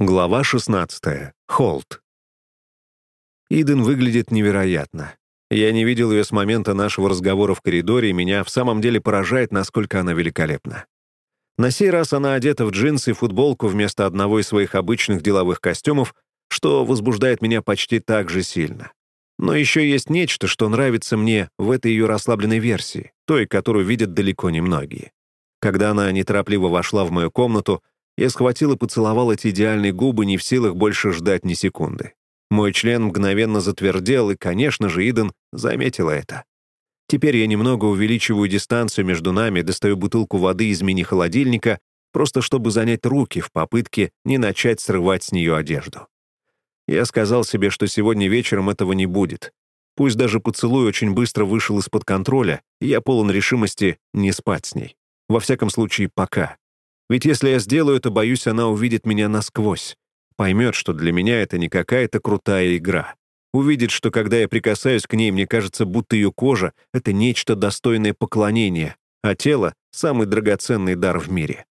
Глава 16. Холт. Иден выглядит невероятно. Я не видел ее с момента нашего разговора в коридоре, и меня в самом деле поражает, насколько она великолепна. На сей раз она одета в джинсы и футболку вместо одного из своих обычных деловых костюмов, что возбуждает меня почти так же сильно. Но еще есть нечто, что нравится мне в этой ее расслабленной версии, той, которую видят далеко не многие. Когда она неторопливо вошла в мою комнату, я схватил и поцеловал эти идеальные губы, не в силах больше ждать ни секунды. Мой член мгновенно затвердел, и, конечно же, Иден заметила это. Теперь я немного увеличиваю дистанцию между нами, достаю бутылку воды из мини-холодильника, просто чтобы занять руки в попытке не начать срывать с нее одежду. Я сказал себе, что сегодня вечером этого не будет. Пусть даже поцелуй очень быстро вышел из-под контроля, я полон решимости не спать с ней. Во всяком случае, пока. Ведь если я сделаю это, боюсь, она увидит меня насквозь. Поймет, что для меня это не какая-то крутая игра. Увидит, что когда я прикасаюсь к ней, мне кажется, будто ее кожа — это нечто достойное поклонения, а тело — самый драгоценный дар в мире.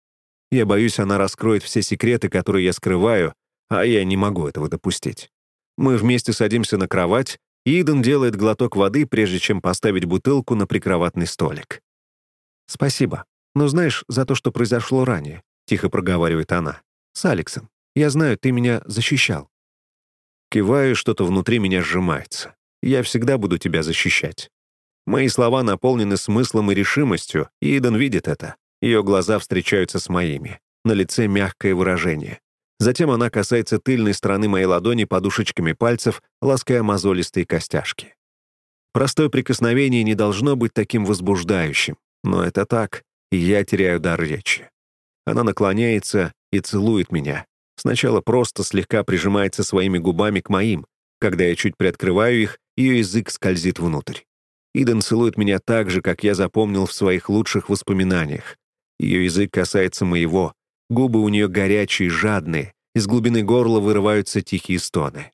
Я боюсь, она раскроет все секреты, которые я скрываю, а я не могу этого допустить. Мы вместе садимся на кровать, и Иден делает глоток воды, прежде чем поставить бутылку на прикроватный столик. «Спасибо», «Но знаешь, за то, что произошло ранее», — тихо проговаривает она. «С Алексом. Я знаю, ты меня защищал». Киваю, что-то внутри меня сжимается. Я всегда буду тебя защищать. Мои слова наполнены смыслом и решимостью, и Иден видит это. Ее глаза встречаются с моими. На лице мягкое выражение. Затем она касается тыльной стороны моей ладони подушечками пальцев, лаская мозолистые костяшки. Простое прикосновение не должно быть таким возбуждающим, но это так и я теряю дар речи. Она наклоняется и целует меня. Сначала просто слегка прижимается своими губами к моим. Когда я чуть приоткрываю их, ее язык скользит внутрь. Иден целует меня так же, как я запомнил в своих лучших воспоминаниях. Ее язык касается моего. Губы у нее горячие, жадные. Из глубины горла вырываются тихие стоны.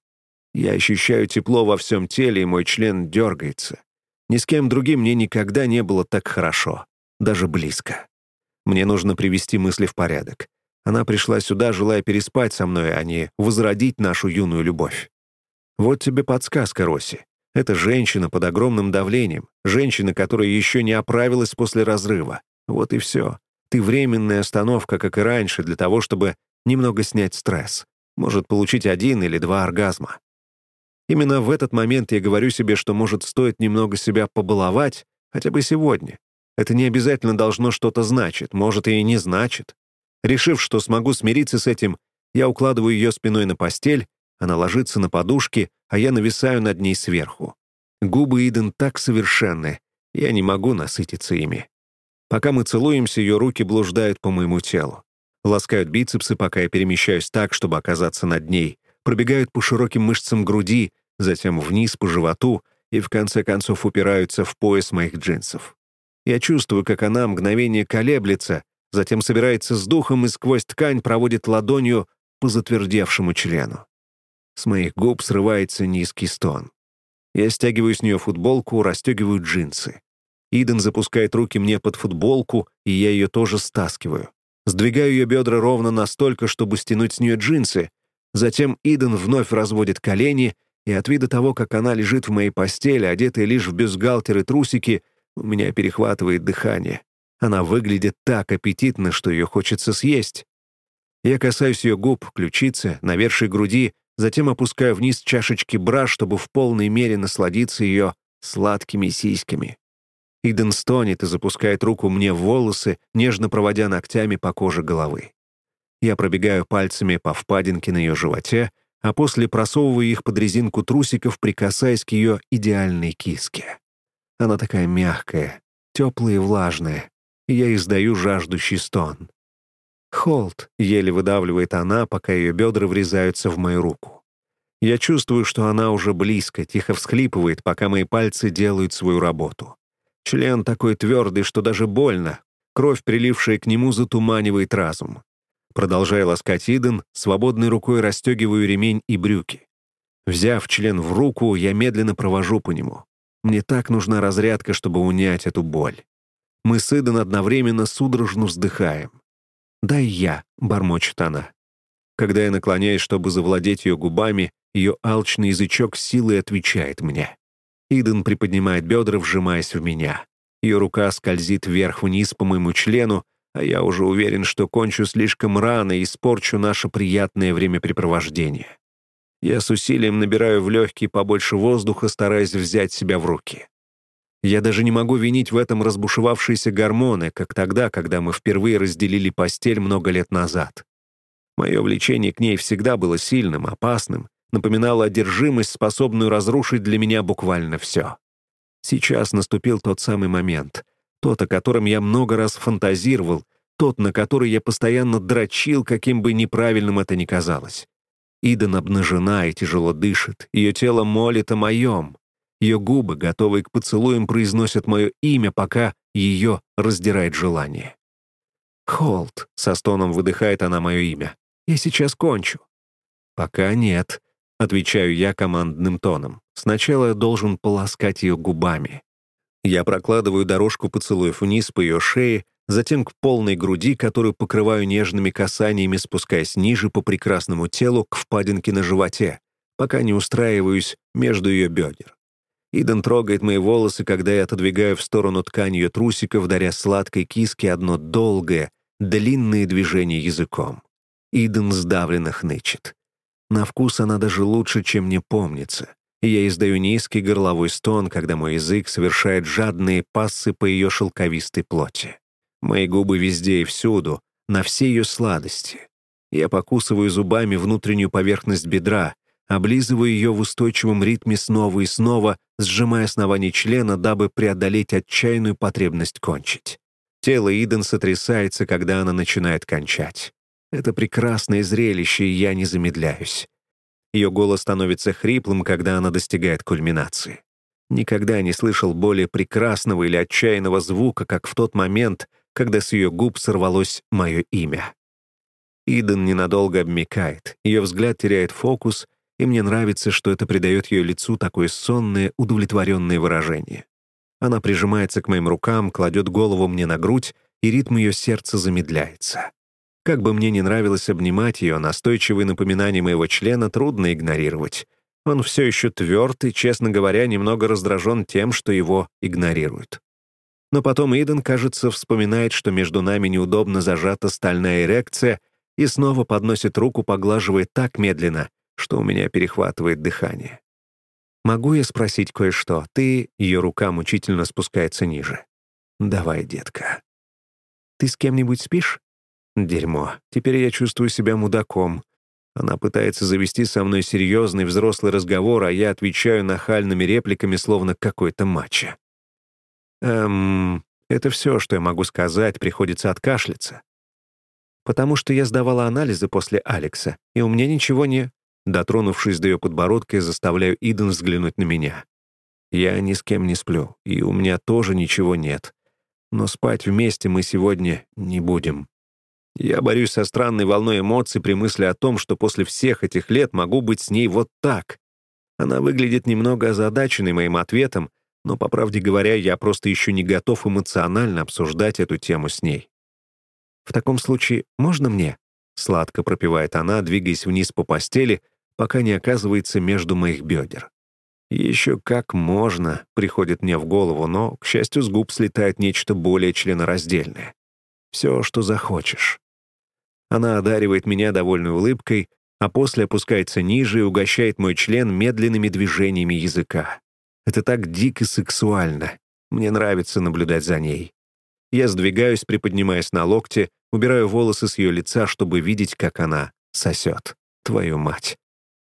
Я ощущаю тепло во всем теле, и мой член дергается. Ни с кем другим мне никогда не было так хорошо даже близко. Мне нужно привести мысли в порядок. Она пришла сюда, желая переспать со мной, а не возродить нашу юную любовь. Вот тебе подсказка, Росси. Это женщина под огромным давлением, женщина, которая еще не оправилась после разрыва. Вот и все. Ты временная остановка, как и раньше, для того, чтобы немного снять стресс. Может получить один или два оргазма. Именно в этот момент я говорю себе, что может стоит немного себя побаловать, хотя бы сегодня, это не обязательно должно что-то значить, может, и не значит. Решив, что смогу смириться с этим, я укладываю ее спиной на постель, она ложится на подушке, а я нависаю над ней сверху. Губы Иден так совершенны, я не могу насытиться ими. Пока мы целуемся, ее руки блуждают по моему телу. Ласкают бицепсы, пока я перемещаюсь так, чтобы оказаться над ней, пробегают по широким мышцам груди, затем вниз по животу и в конце концов упираются в пояс моих джинсов. Я чувствую, как она мгновение колеблется, затем собирается с духом и сквозь ткань проводит ладонью по затвердевшему члену. С моих губ срывается низкий стон. Я стягиваю с нее футболку, расстегиваю джинсы. Иден запускает руки мне под футболку, и я ее тоже стаскиваю. Сдвигаю ее бедра ровно настолько, чтобы стянуть с нее джинсы. Затем Иден вновь разводит колени, и от вида того, как она лежит в моей постели, одетая лишь в бюстгальтер и трусики, у меня перехватывает дыхание. Она выглядит так аппетитно, что ее хочется съесть. Я касаюсь ее губ, ключицы, навершей груди, затем опускаю вниз чашечки бра, чтобы в полной мере насладиться ее сладкими сиськами. Иден стонет и запускает руку мне в волосы, нежно проводя ногтями по коже головы. Я пробегаю пальцами по впадинке на ее животе, а после просовываю их под резинку трусиков, прикасаясь к ее идеальной киске. Она такая мягкая, теплая и влажная, я издаю жаждущий стон. «Холд», — еле выдавливает она, пока ее бедра врезаются в мою руку. Я чувствую, что она уже близко, тихо всхлипывает, пока мои пальцы делают свою работу. Член такой твердый, что даже больно. Кровь, прилившая к нему, затуманивает разум. Продолжая ласкать Иден, свободной рукой расстегиваю ремень и брюки. Взяв член в руку, я медленно провожу по нему. Мне так нужна разрядка, чтобы унять эту боль. Мы с Иден одновременно судорожно вздыхаем. «Дай я», — бормочет она. Когда я наклоняюсь, чтобы завладеть ее губами, ее алчный язычок силой отвечает мне. Иден приподнимает бедра, вжимаясь в меня. Ее рука скользит вверх-вниз по моему члену, а я уже уверен, что кончу слишком рано и испорчу наше приятное времяпрепровождение. Я с усилием набираю в легкие побольше воздуха, стараясь взять себя в руки. Я даже не могу винить в этом разбушевавшиеся гормоны, как тогда, когда мы впервые разделили постель много лет назад. Мое влечение к ней всегда было сильным, опасным, напоминало одержимость, способную разрушить для меня буквально все. Сейчас наступил тот самый момент, тот, о котором я много раз фантазировал, тот, на который я постоянно дрочил, каким бы неправильным это ни казалось. Иден обнажена и тяжело дышит, ее тело молит о моем. Ее губы, готовые к поцелуям, произносят мое имя, пока ее раздирает желание. «Холд», — со стоном выдыхает она мое имя. «Я сейчас кончу». «Пока нет», — отвечаю я командным тоном. «Сначала я должен полоскать ее губами». Я прокладываю дорожку поцелуев вниз по ее шее, затем к полной груди, которую покрываю нежными касаниями, спускаясь ниже по прекрасному телу к впадинке на животе, пока не устраиваюсь между ее бедер. Иден трогает мои волосы, когда я отодвигаю в сторону ткань ее трусиков, даря сладкой киске одно долгое, длинное движение языком. Иден сдавленно хнычет. На вкус она даже лучше, чем мне помнится. И я издаю низкий горловой стон, когда мой язык совершает жадные пассы по ее шелковистой плоти. Мои губы везде и всюду, на все ее сладости. Я покусываю зубами внутреннюю поверхность бедра, облизываю ее в устойчивом ритме снова и снова, сжимая основание члена, дабы преодолеть отчаянную потребность кончить. Тело Иден сотрясается, когда она начинает кончать. Это прекрасное зрелище, и я не замедляюсь. Ее голос становится хриплым, когда она достигает кульминации. Никогда не слышал более прекрасного или отчаянного звука, как в тот момент, когда с ее губ сорвалось мое имя. Иден ненадолго обмикает, ее взгляд теряет фокус, и мне нравится, что это придает ее лицу такое сонное, удовлетворенное выражение. Она прижимается к моим рукам, кладет голову мне на грудь, и ритм ее сердца замедляется. Как бы мне ни нравилось обнимать ее, настойчивые напоминания моего члена трудно игнорировать. Он все еще тверд и, честно говоря, немного раздражен тем, что его игнорируют. Но потом Иден, кажется, вспоминает, что между нами неудобно зажата стальная эрекция, и снова подносит руку, поглаживая так медленно, что у меня перехватывает дыхание. «Могу я спросить кое-что? Ты...» Ее рука мучительно спускается ниже. «Давай, детка». «Ты с кем-нибудь спишь?» «Дерьмо. Теперь я чувствую себя мудаком. Она пытается завести со мной серьезный взрослый разговор, а я отвечаю нахальными репликами, словно какой-то матча. Эм, это все, что я могу сказать, приходится откашляться. Потому что я сдавала анализы после Алекса, и у меня ничего не... Дотронувшись до ее подбородка, я заставляю Иден взглянуть на меня. Я ни с кем не сплю, и у меня тоже ничего нет. Но спать вместе мы сегодня не будем. Я борюсь со странной волной эмоций при мысли о том, что после всех этих лет могу быть с ней вот так. Она выглядит немного озадаченной моим ответом, но, по правде говоря, я просто еще не готов эмоционально обсуждать эту тему с ней. «В таком случае можно мне?» — сладко пропевает она, двигаясь вниз по постели, пока не оказывается между моих бедер. «Еще как можно», — приходит мне в голову, но, к счастью, с губ слетает нечто более членораздельное. «Все, что захочешь». Она одаривает меня довольной улыбкой, а после опускается ниже и угощает мой член медленными движениями языка. Это так дико сексуально. Мне нравится наблюдать за ней. Я сдвигаюсь, приподнимаясь на локте, убираю волосы с ее лица, чтобы видеть, как она сосет. Твою мать.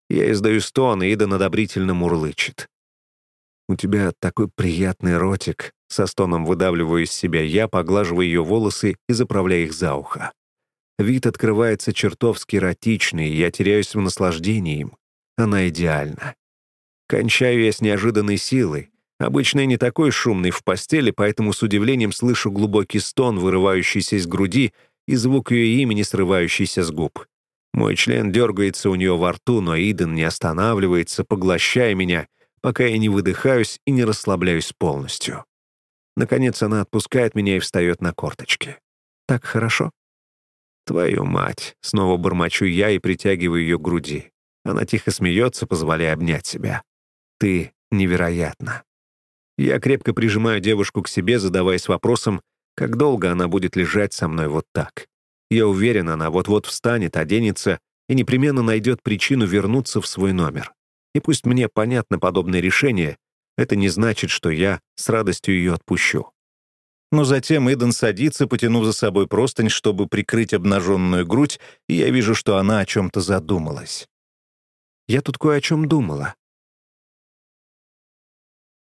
Я издаю стон, и Ида одобрительно мурлычет. «У тебя такой приятный ротик», — со стоном выдавливаю из себя я, поглаживаю ее волосы и заправляю их за ухо. Вид открывается чертовски эротичный, и я теряюсь в наслаждении им. Она идеальна. Кончаю я с неожиданной силой. Обычно я не такой шумный в постели, поэтому с удивлением слышу глубокий стон, вырывающийся из груди, и звук ее имени, срывающийся с губ. Мой член дергается у нее во рту, но Иден не останавливается, поглощая меня, пока я не выдыхаюсь и не расслабляюсь полностью. Наконец она отпускает меня и встает на корточки. «Так хорошо?» «Твою мать!» — снова бормочу я и притягиваю ее к груди. Она тихо смеется, позволяя обнять себя. «Ты невероятна». Я крепко прижимаю девушку к себе, задаваясь вопросом, как долго она будет лежать со мной вот так. Я уверен, она вот-вот встанет, оденется и непременно найдет причину вернуться в свой номер. И пусть мне понятно подобное решение, это не значит, что я с радостью ее отпущу. Но затем Иден садится, потянув за собой простынь, чтобы прикрыть обнаженную грудь, и я вижу, что она о чем-то задумалась. «Я тут кое о чем думала»,